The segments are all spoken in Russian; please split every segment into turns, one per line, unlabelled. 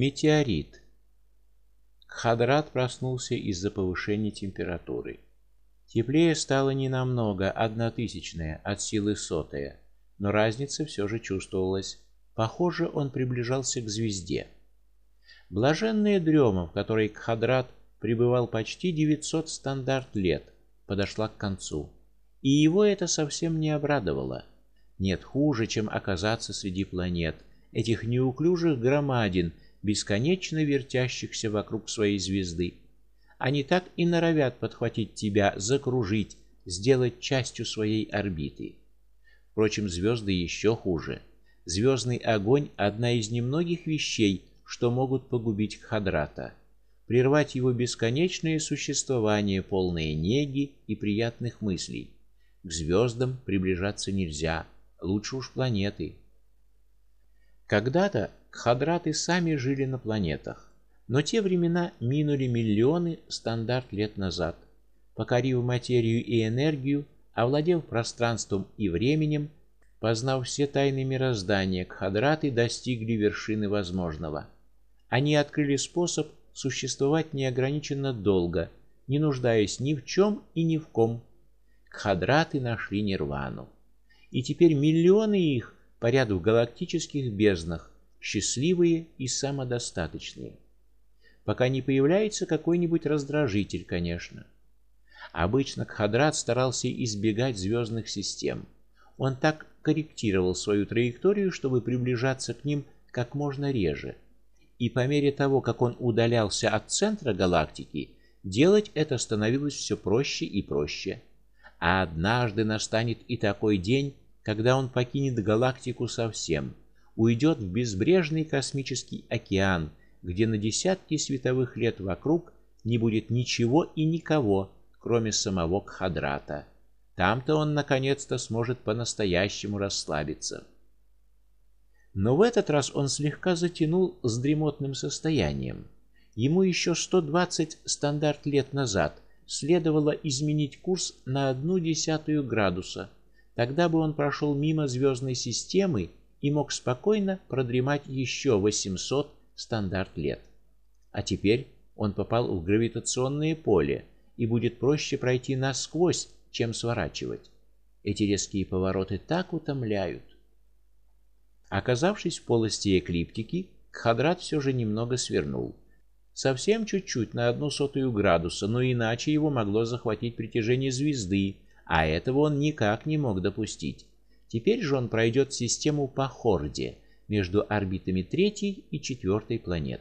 Метеорит. Хадрат проснулся из-за повышения температуры. Теплее стало не намного, одна тысячная от силы сотая, но разница все же чувствовалась. Похоже, он приближался к звезде. Блаженная дрема, в которой Кхадрат пребывал почти 900 стандарт лет, подошла к концу, и его это совсем не обрадовало. Нет хуже, чем оказаться среди планет, этих неуклюжих громадин, бесконечно вертящихся вокруг своей звезды. Они так и норовят подхватить тебя, закружить, сделать частью своей орбиты. Впрочем, звезды еще хуже. Звездный огонь одна из немногих вещей, что могут погубить Хадрата, прервать его бесконечное существование, полное неги и приятных мыслей. К звездам приближаться нельзя, лучше уж планеты. Когда-то Хадраты сами жили на планетах, но те времена минули миллионы стандарт лет назад. Покорив материю и энергию, овладев пространством и временем, познав все тайны мироздания, Кхадраты достигли вершины возможного. Они открыли способ существовать неограниченно долго, не нуждаясь ни в чем и ни в ком. Кхадраты нашли нирвану. И теперь миллионы их парят в галактических безднах, счастливые и самодостаточные. Пока не появляется какой-нибудь раздражитель, конечно. Обычно Кхадрат старался избегать звездных систем. Он так корректировал свою траекторию, чтобы приближаться к ним как можно реже. И по мере того, как он удалялся от центра галактики, делать это становилось все проще и проще. А однажды настанет и такой день, когда он покинет галактику совсем уйдет в безбрежный космический океан, где на десятки световых лет вокруг не будет ничего и никого, кроме самого Кхадрата. Там-то он наконец-то сможет по-настоящему расслабиться. Но в этот раз он слегка затянул с дремотным состоянием. Ему еще 120 стандарт лет назад следовало изменить курс на одну десятую градуса. Тогда бы он прошел мимо звездной системы и мог спокойно продремать еще 800 стандарт лет. А теперь он попал в гравитационное поле, и будет проще пройти насквозь, чем сворачивать. Эти резкие повороты так утомляют. Оказавшись в полости эклиптики, Кхадрат все же немного свернул. Совсем чуть-чуть на одну сотую градуса, но иначе его могло захватить притяжение звезды, а этого он никак не мог допустить. Теперь же он пройдет систему по хорде между орбитами третьей и четвертой планет.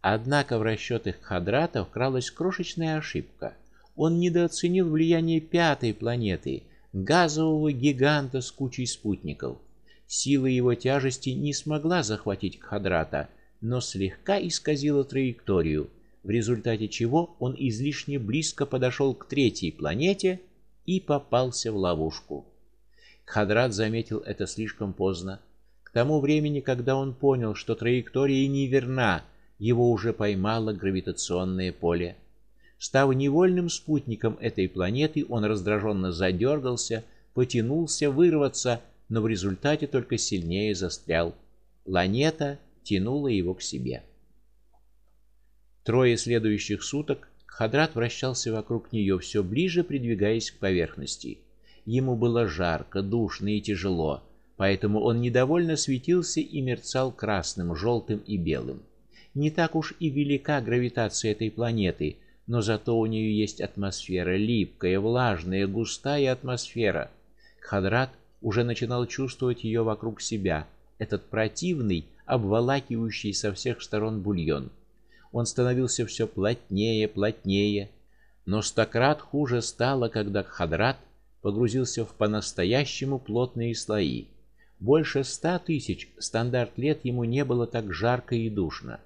Однако в расчетах Хадрата вкралась крошечная ошибка. Он недооценил влияние пятой планеты, газового гиганта с кучей спутников. Сила его тяжести не смогла захватить Хадрата, но слегка исказила траекторию, в результате чего он излишне близко подошел к третьей планете и попался в ловушку. Хадрат заметил это слишком поздно. К тому времени, когда он понял, что траектория неверна, его уже поймало гравитационное поле. Став невольным спутником этой планеты, он раздраженно задергался, потянулся вырваться, но в результате только сильнее застрял. Планета тянула его к себе. Трое следующих суток Хадрат вращался вокруг нее, все ближе придвигаясь к поверхности. Ему было жарко, душно и тяжело, поэтому он недовольно светился и мерцал красным, желтым и белым. Не так уж и велика гравитация этой планеты, но зато у нее есть атмосфера липкая, влажная, густая атмосфера. Хадрат уже начинал чувствовать ее вокруг себя, этот противный, обволакивающий со всех сторон бульон. Он становился все плотнее, плотнее, но стократ хуже стало, когда Хадрат погрузился в по-настоящему плотные слои. Больше ста тысяч стандарт лет ему не было так жарко и душно.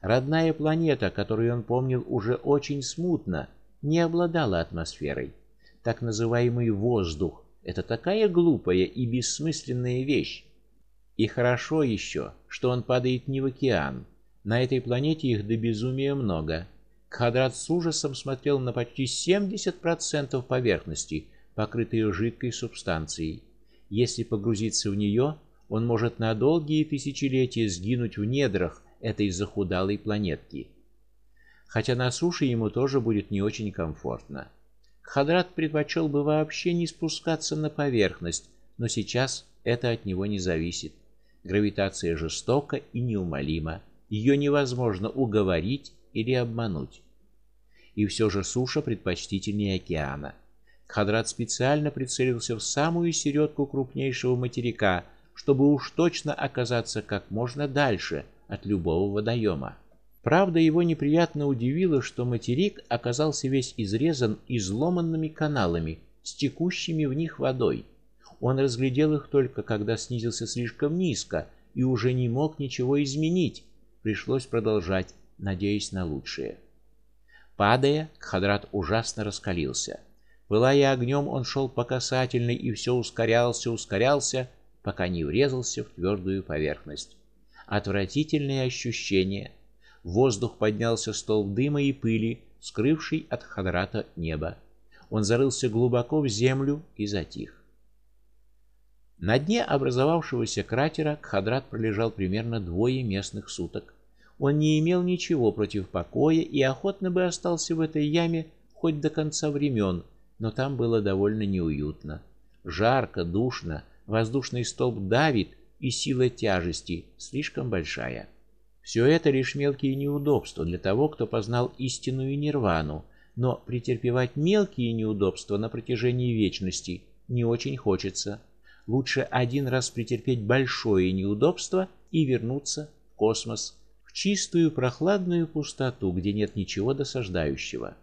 Родная планета, которую он помнил уже очень смутно, не обладала атмосферой. Так называемый воздух это такая глупая и бессмысленная вещь. И хорошо еще, что он падает не в океан. На этой планете их до безумия много. Квадрат с ужасом смотрел на почти 70% поверхности, покрытые жидкой субстанцией. Если погрузиться в нее, он может на долгие тысячелетия сгинуть в недрах этой захудалой планетки. Хотя на суше ему тоже будет не очень комфортно. Хадрат предпочел бы вообще не спускаться на поверхность, но сейчас это от него не зависит. Гравитация жестока и неумолима. Ее невозможно уговорить или обмануть. И все же суша предпочтительнее океана. Хадрат специально прицелился в самую середку крупнейшего материка, чтобы уж точно оказаться как можно дальше от любого водоема. Правда, его неприятно удивило, что материк оказался весь изрезан изломанными каналами с текущими в них водой. Он разглядел их только когда снизился слишком низко и уже не мог ничего изменить. Пришлось продолжать, надеясь на лучшее. Падая, Хадрат ужасно раскалился. Пылая огнем, он шел по касательной и все ускорялся, ускорялся, пока не врезался в твердую поверхность. Отвратительное ощущение, воздух поднялся столб дыма и пыли, скрывший от Хадрата небо. Он зарылся глубоко в землю и затих. На дне образовавшегося кратера Кхадрат пролежал примерно двое местных суток. Он не имел ничего против покоя и охотно бы остался в этой яме хоть до конца времен, но там было довольно неуютно. Жарко, душно, воздушный столб давит, и сила тяжести слишком большая. Все это лишь мелкие неудобства для того, кто познал истинную нирвану, но претерпевать мелкие неудобства на протяжении вечности не очень хочется. Лучше один раз претерпеть большое неудобство и вернуться в космос, в чистую прохладную пустоту, где нет ничего досаждающего.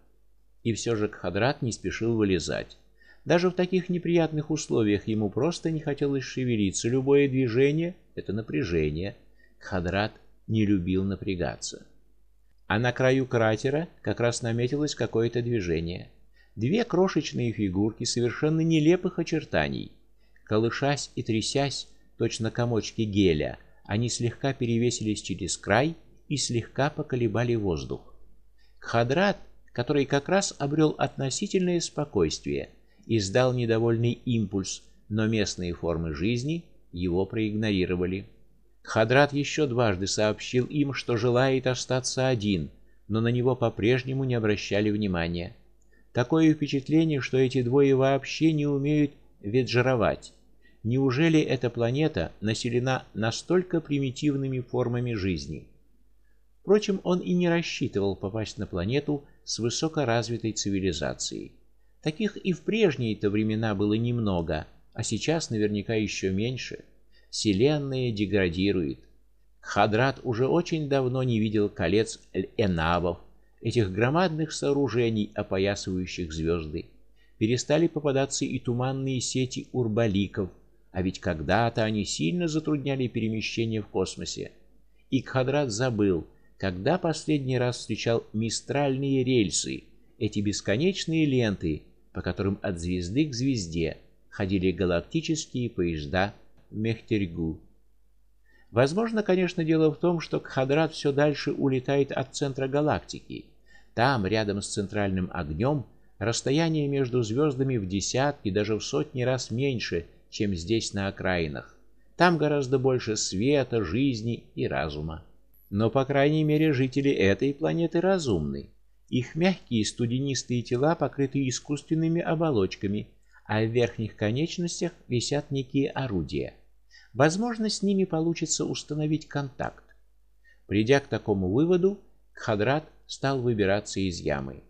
И все же Кхадрат не спешил вылезать. Даже в таких неприятных условиях ему просто не хотелось шевелиться. Любое движение это напряжение. Кхадрат не любил напрягаться. А на краю кратера как раз наметилось какое-то движение. Две крошечные фигурки совершенно нелепых очертаний. Колышась и трясясь, точно комочки геля, они слегка перевесились через край и слегка поколебали воздух. Хадрат, который как раз обрел относительное спокойствие, издал недовольный импульс, но местные формы жизни его проигнорировали. Хадрат еще дважды сообщил им, что желает остаться один, но на него по-прежнему не обращали внимания. Такое впечатление, что эти двое вообще не умеют веджировать. Неужели эта планета населена настолько примитивными формами жизни? Впрочем, он и не рассчитывал попасть на планету с высокоразвитой цивилизацией. Таких и в прежние-то времена было немного, а сейчас наверняка еще меньше. Вселенная деградирует. Хадрат уже очень давно не видел колец Энавов, этих громадных сооружений, опоясывающих звезды. Перестали попадаться и туманные сети урбаликов, а ведь когда-то они сильно затрудняли перемещение в космосе. И Кхадрат забыл, когда последний раз встречал мистральные рельсы, эти бесконечные ленты, по которым от звезды к звезде ходили галактические поезда Мехтергу. Возможно, конечно, дело в том, что Кхадрат все дальше улетает от центра галактики. Там, рядом с центральным огнем, расстояние между звездами в десятки, даже в сотни раз меньше, чем здесь на окраинах. Там гораздо больше света, жизни и разума. Но по крайней мере жители этой планеты разумны. Их мягкие студенистые тела покрыты искусственными оболочками, а в верхних конечностях висят некие орудия. Возможно, с ними получится установить контакт. Придя к такому выводу, Кхадрат стал выбираться из ямы.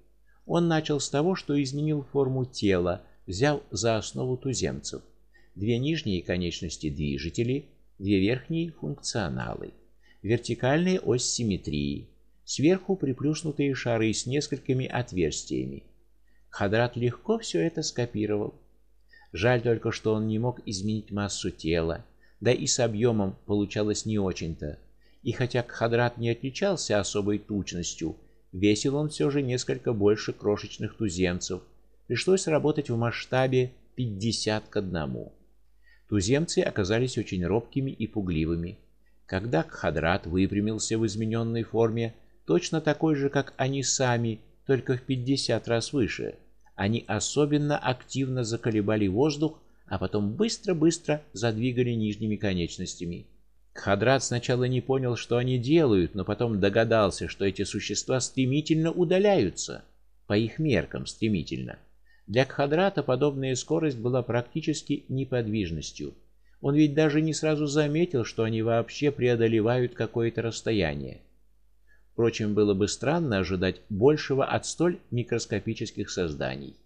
Он начал с того, что изменил форму тела, взяв за основу туземцев. Две нижние конечности движители, две верхние функционалы. Вертикальная ось симметрии, сверху приплюснутые шары с несколькими отверстиями. Хадрат легко все это скопировал. Жаль только, что он не мог изменить массу тела, да и с объемом получалось не очень-то. И хотя Кхадрат не отличался особой тучностью, весил он все же несколько больше крошечных туземцев. Пришлось работать в масштабе 50 к 1. Туземцы оказались очень робкими и пугливыми. Когда Кхадрат выпрямился в измененной форме, точно такой же, как они сами, только в 50 раз выше, они особенно активно заколебали воздух а потом быстро-быстро задвигали нижними конечностями. Кхадрат сначала не понял, что они делают, но потом догадался, что эти существа стремительно удаляются, по их меркам стремительно. Для Кхадрата подобная скорость была практически неподвижностью. Он ведь даже не сразу заметил, что они вообще преодолевают какое-то расстояние. Впрочем, было бы странно ожидать большего от столь микроскопических созданий.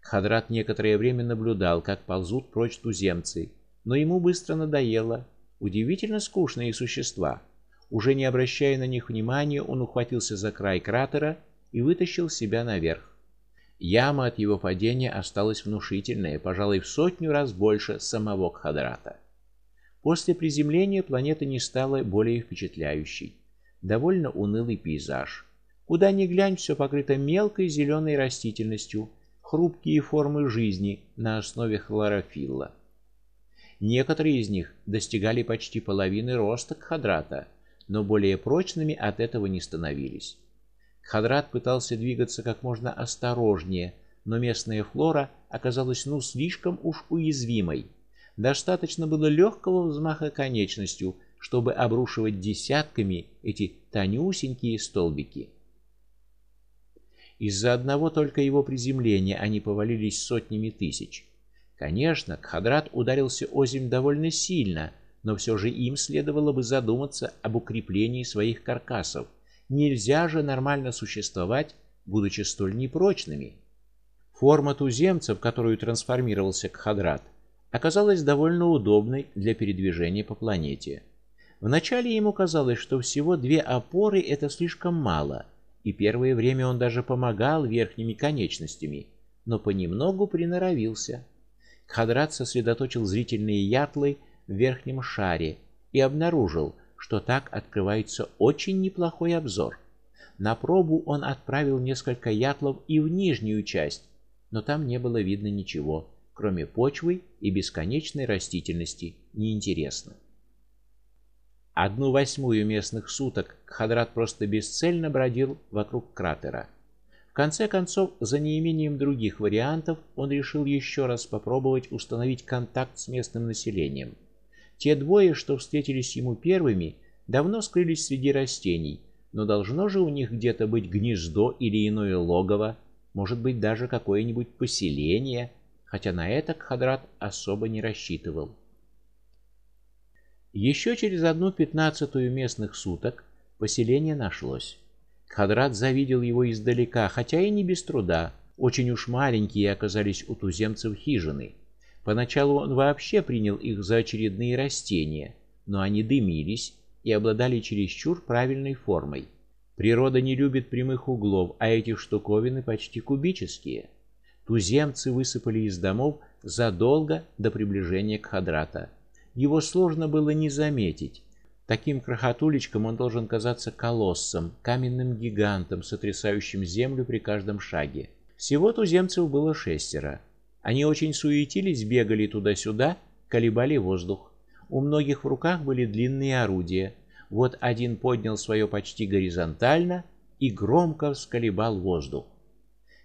Кхадрат некоторое время наблюдал, как ползут прочь туземцы, но ему быстро надоело. Удивительно скучные существа. Уже не обращая на них внимания, он ухватился за край кратера и вытащил себя наверх. Яма от его падения осталась внушительная, пожалуй, в сотню раз больше самого Кхадрата. После приземления планета не стала более впечатляющей. Довольно унылый пейзаж. Куда ни глянь, все покрыто мелкой зеленой растительностью, хрупкие формы жизни на основе хлорофилла. Некоторые из них достигали почти половины роста Кхадрата, но более прочными от этого не становились. Хадрат пытался двигаться как можно осторожнее, но местная флора оказалась ну слишком уж уязвимой. Достаточно было легкого взмаха конечностью, чтобы обрушивать десятками эти тонюсенькие столбики. Из-за одного только его приземления они повалились сотнями тысяч. Конечно, Кхадрат ударился о землю довольно сильно, но все же им следовало бы задуматься об укреплении своих каркасов. Нельзя же нормально существовать, будучи столь непрочными. Форма туземца, в которую трансформировался Кхадрат, оказалась довольно удобной для передвижения по планете. Вначале ему казалось, что всего две опоры это слишком мало, и первое время он даже помогал верхними конечностями, но понемногу приноровился. Кхадрат сосредоточил зрительные ятлы в верхнем шаре и обнаружил, что так открывается очень неплохой обзор. На пробу он отправил несколько ятлов и в нижнюю часть, но там не было видно ничего, кроме почвы и бесконечной растительности, неинтересно. Одну восьмую местных суток Хадрат просто бесцельно бродил вокруг кратера. В конце концов, за неимением других вариантов, он решил еще раз попробовать установить контакт с местным населением. Те двое, что встретились ему первыми, давно скрылись среди растений, но должно же у них где-то быть гнездо или иное логово, может быть, даже какое-нибудь поселение, хотя на это Кхадрат особо не рассчитывал. Еще через одну пятнадцатую местных суток поселение нашлось. Кхадрат завидел его издалека, хотя и не без труда. Очень уж маленькие оказались у туземцев хижины. Поначалу он вообще принял их за очередные растения, но они дымились и обладали чересчур правильной формой. Природа не любит прямых углов, а эти штуковины почти кубические. Туземцы высыпали из домов задолго до приближения к Хадрата. Его сложно было не заметить. Таким крохотулечком он должен казаться колоссом, каменным гигантом, сотрясающим землю при каждом шаге. Всего туземцев было шестеро. Они очень суетились, бегали туда-сюда, колебали воздух. У многих в руках были длинные орудия. Вот один поднял свое почти горизонтально и громко всколебал воздух.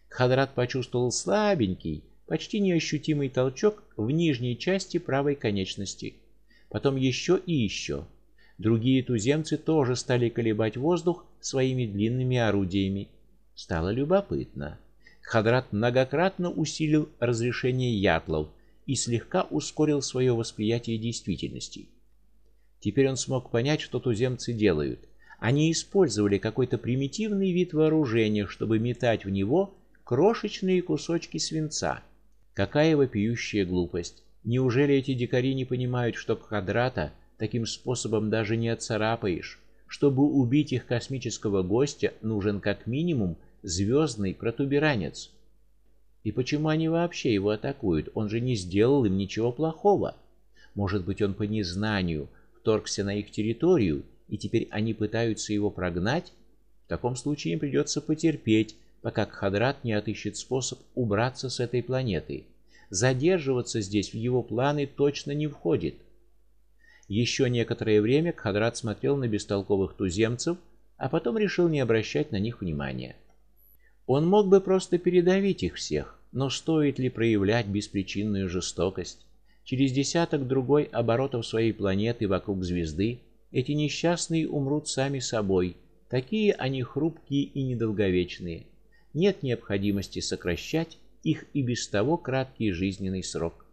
Хадрат почувствовал слабенький, почти неощутимый толчок в нижней части правой конечности. Потом еще и еще. Другие туземцы тоже стали колебать воздух своими длинными орудиями. Стало любопытно. Хадрат многократно усилил разрешение ятлов и слегка ускорил свое восприятие действительности. Теперь он смог понять, что туземцы делают. Они использовали какой-то примитивный вид вооружения, чтобы метать в него крошечные кусочки свинца. Какая вопиющая глупость! Неужели эти дикари не понимают, что Квадрата таким способом даже не отцарапаешь? Чтобы убить их космического гостя, нужен как минимум звездный протуберанец. И почему они вообще его атакуют? Он же не сделал им ничего плохого. Может быть, он по незнанию вторгся на их территорию, и теперь они пытаются его прогнать? В таком случае им придется потерпеть, пока Кхадрат не отыщет способ убраться с этой планеты. Задерживаться здесь в его планы точно не входит. Еще некоторое время Кхадрат смотрел на бестолковых туземцев, а потом решил не обращать на них внимания. Он мог бы просто передавить их всех, но стоит ли проявлять беспричинную жестокость? Через десяток другой оборотов своей планеты вокруг звезды эти несчастные умрут сами собой. Такие они хрупкие и недолговечные. Нет необходимости сокращать их и без того краткий жизненный срок.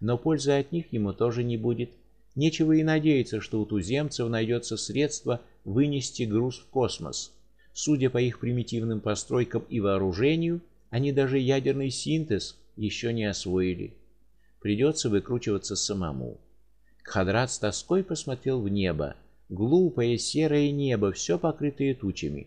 Но пользы от них ему тоже не будет. Нечего и надеяться, что у туземцев найдется средство вынести груз в космос. Судя по их примитивным постройкам и вооружению, они даже ядерный синтез еще не освоили. Придется выкручиваться самому. Кхадрат с тоской посмотрел в небо. Глупое серое небо, все покрытое тучами.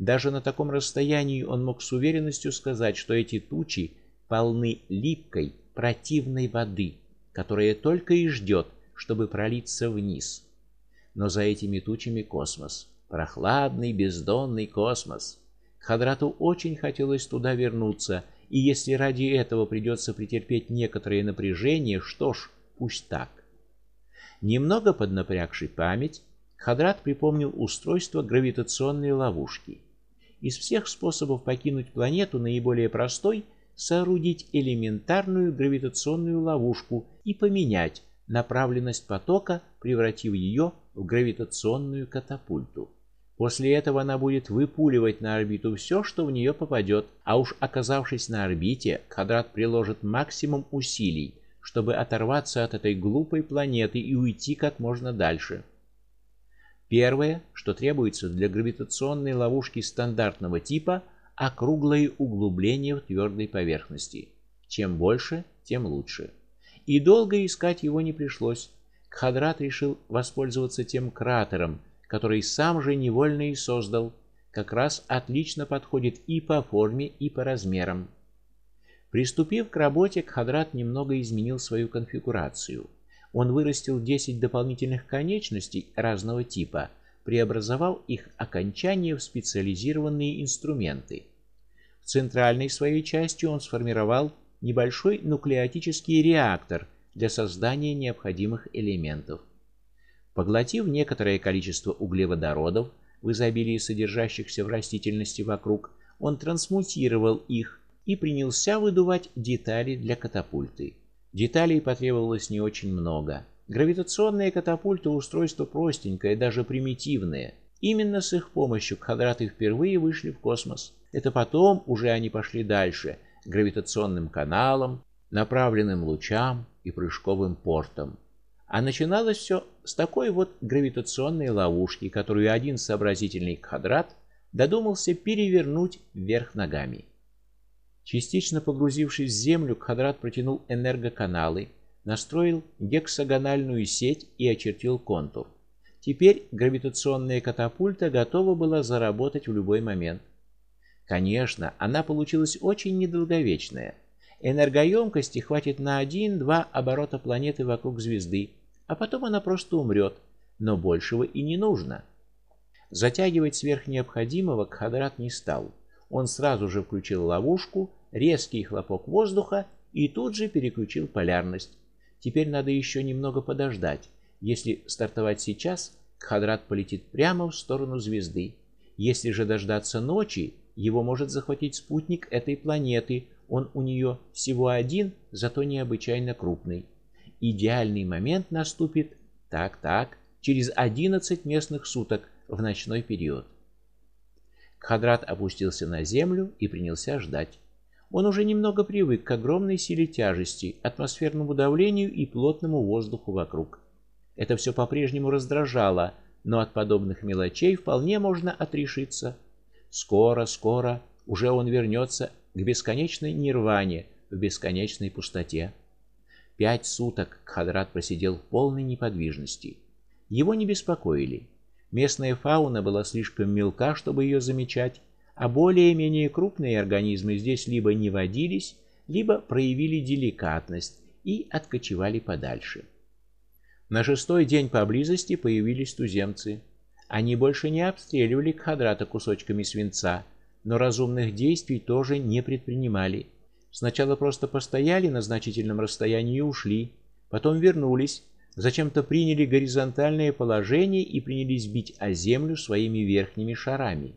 Даже на таком расстоянии он мог с уверенностью сказать, что эти тучи полны липкой, противной воды, которая только и ждет, чтобы пролиться вниз. Но за этими тучами космос, прохладный, бездонный космос. Хадрату очень хотелось туда вернуться, и если ради этого придется претерпеть некоторое напряжение, что ж, пусть так. Немного поднапрягший память, Хадрат припомнил устройство гравитационной ловушки. Из всех способов покинуть планету наиболее простой соорудить элементарную гравитационную ловушку и поменять направленность потока, превратив ее в гравитационную катапульту. После этого она будет выпуливать на орбиту все, что в нее попадет, а уж оказавшись на орбите, Квадрат приложит максимум усилий, чтобы оторваться от этой глупой планеты и уйти как можно дальше. Первое, что требуется для гравитационной ловушки стандартного типа округлое углубление в твердой поверхности. Чем больше, тем лучше. И долго искать его не пришлось. Кхадрат решил воспользоваться тем кратером, который сам же невольно и создал. Как раз отлично подходит и по форме, и по размерам. Приступив к работе, Кхадрат немного изменил свою конфигурацию. Он вырастил 10 дополнительных конечностей разного типа, преобразовал их окончания в специализированные инструменты. В центральной своей части он сформировал небольшой нуклеотический реактор для создания необходимых элементов. Поглотив некоторое количество углеводородов в изобилии содержащихся в растительности вокруг, он трансмутировал их и принялся выдувать детали для катапульты. Деталей потребовалось не очень много. Гравитационные катапульты устройство простенькое, даже примитивное. Именно с их помощью квадраты впервые вышли в космос. Это потом уже они пошли дальше, гравитационным каналам, направленным лучам и прыжковым портам. А начиналось все с такой вот гравитационной ловушки, которую один сообразительный квадрат додумался перевернуть вверх ногами. Частично погрузившись в землю, Кхадрат протянул энергоканалы, настроил гексагональную сеть и очертил контур. Теперь гравитационная катапульта готова была заработать в любой момент. Конечно, она получилась очень недолговечная. Энергоемкости хватит на один-два оборота планеты вокруг звезды, а потом она просто умрет, но большего и не нужно. Затягивать сверх необходимого Кхадрат не стал. Он сразу же включил ловушку, резкий хлопок воздуха и тут же переключил полярность. Теперь надо еще немного подождать. Если стартовать сейчас, Кхадрат полетит прямо в сторону звезды. Если же дождаться ночи, его может захватить спутник этой планеты. Он у нее всего один, зато необычайно крупный. Идеальный момент наступит так-так через 11 местных суток в ночной период. Хадрат опустился на землю и принялся ждать. Он уже немного привык к огромной силе тяжести, атмосферному давлению и плотному воздуху вокруг. Это все по-прежнему раздражало, но от подобных мелочей вполне можно отрешиться. Скоро, скоро уже он вернется к бесконечной нирване, в бесконечной пустоте. Пять суток Хадрат просидел в полной неподвижности. Его не беспокоили Местная фауна была слишком мелка, чтобы ее замечать, а более-менее крупные организмы здесь либо не водились, либо проявили деликатность и откочевали подальше. На шестой день поблизости появились туземцы. Они больше не обстреливали Кхадрата кусочками свинца, но разумных действий тоже не предпринимали. Сначала просто постояли на значительном расстоянии и ушли, потом вернулись, зачем-то приняли горизонтальное положение и принялись бить о землю своими верхними шарами.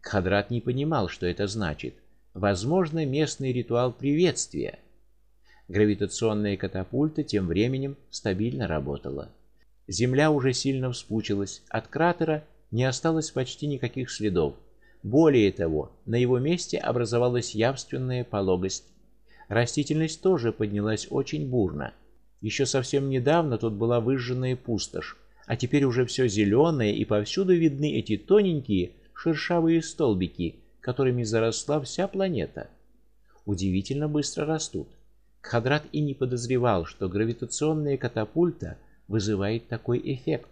Кхадрат не понимал, что это значит. Возможно, местный ритуал приветствия. Гравитационная катапульта тем временем стабильно работала. Земля уже сильно вспучилась, от кратера не осталось почти никаких следов. Более того, на его месте образовалась явственная пологость. Растительность тоже поднялась очень бурно. Еще совсем недавно тут была выжженная пустошь, а теперь уже все зеленое, и повсюду видны эти тоненькие шершавые столбики, которыми заросла вся планета. Удивительно быстро растут. Кхадрат и не подозревал, что гравитационная катапульта вызывает такой эффект.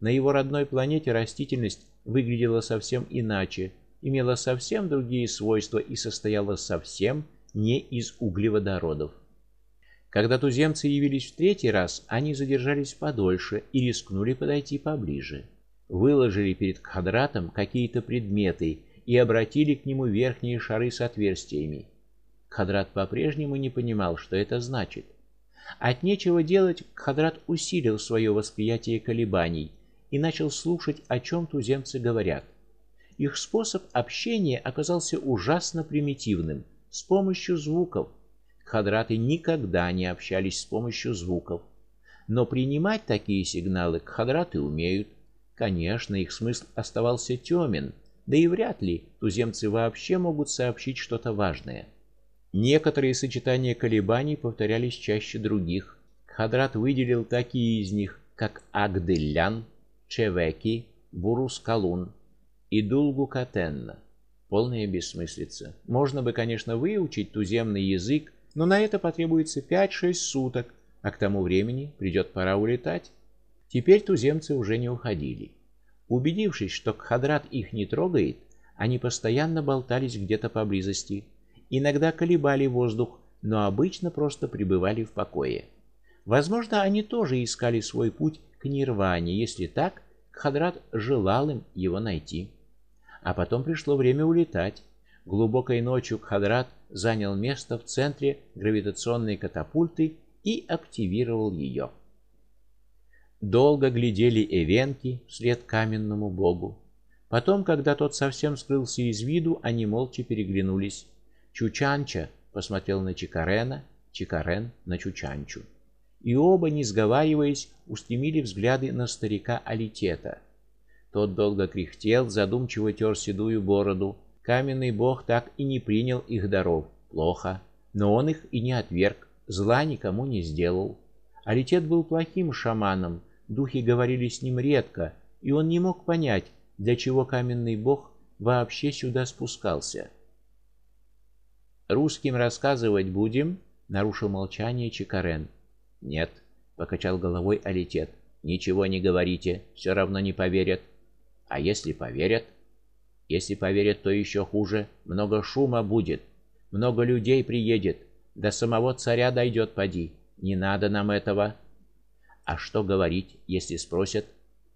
На его родной планете растительность выглядела совсем иначе, имела совсем другие свойства и состояла совсем не из углеводородов. Когда туземцы явились в третий раз, они задержались подольше и рискнули подойти поближе. Выложили перед Кхадратом какие-то предметы и обратили к нему верхние шары с отверстиями. Кхадрат по-прежнему не понимал, что это значит. От нечего делать Кхадрат усилил свое восприятие колебаний и начал слушать, о чем туземцы говорят. Их способ общения оказался ужасно примитивным, с помощью звуков. Кхадраты никогда не общались с помощью звуков, но принимать такие сигналы кхадраты умеют. Конечно, их смысл оставался темен, да и вряд ли туземцы вообще могут сообщить что-то важное. Некоторые сочетания колебаний повторялись чаще других. Кхадрат выделил такие из них, как Агдыллян, Чевеки, Бурускалун и Дулгукатенна. Полная бессмыслица. Можно бы, конечно, выучить туземный язык, но на это потребуется 5-6 суток, а к тому времени придет пора улетать. Теперь туземцы уже не уходили. Убедившись, что Кхадрат их не трогает, они постоянно болтались где-то поблизости. Иногда колебали воздух, но обычно просто пребывали в покое. Возможно, они тоже искали свой путь к нирване, если так, Кхадрат желал им его найти. А потом пришло время улетать. Глубокой ночью Кхадрат занял место в центре гравитационной катапульты и активировал ее. Долго глядели эвенки вслед каменному богу. Потом, когда тот совсем скрылся из виду, они молча переглянулись. Чучанча посмотрел на Чикарена, Чикарен на Чучанчу. И оба, не сговариваясь, устремили взгляды на старика Алитета. Тот долго кряхтел, задумчиво тер седую бороду. Каменный бог так и не принял их даров. Плохо, но он их и не отверг, зла никому не сделал. Алитет был плохим шаманом, духи говорили с ним редко, и он не мог понять, для чего каменный бог вообще сюда спускался. Русским рассказывать будем? нарушил молчание Чикарен. Нет, покачал головой Алитет. Ничего не говорите, все равно не поверят. А если поверят? Если поверят, то еще хуже. Много шума будет, много людей приедет, до самого царя дойдет поди. Не надо нам этого. А что говорить, если спросят?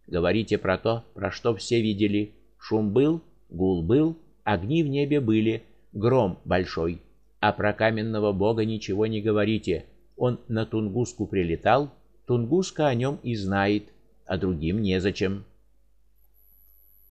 Говорите про то, про что все видели. Шум был, гул был, огни в небе были, гром большой. А про каменного бога ничего не говорите. Он на Тунгуску прилетал, Тунгуска о нем и знает, а другим незачем.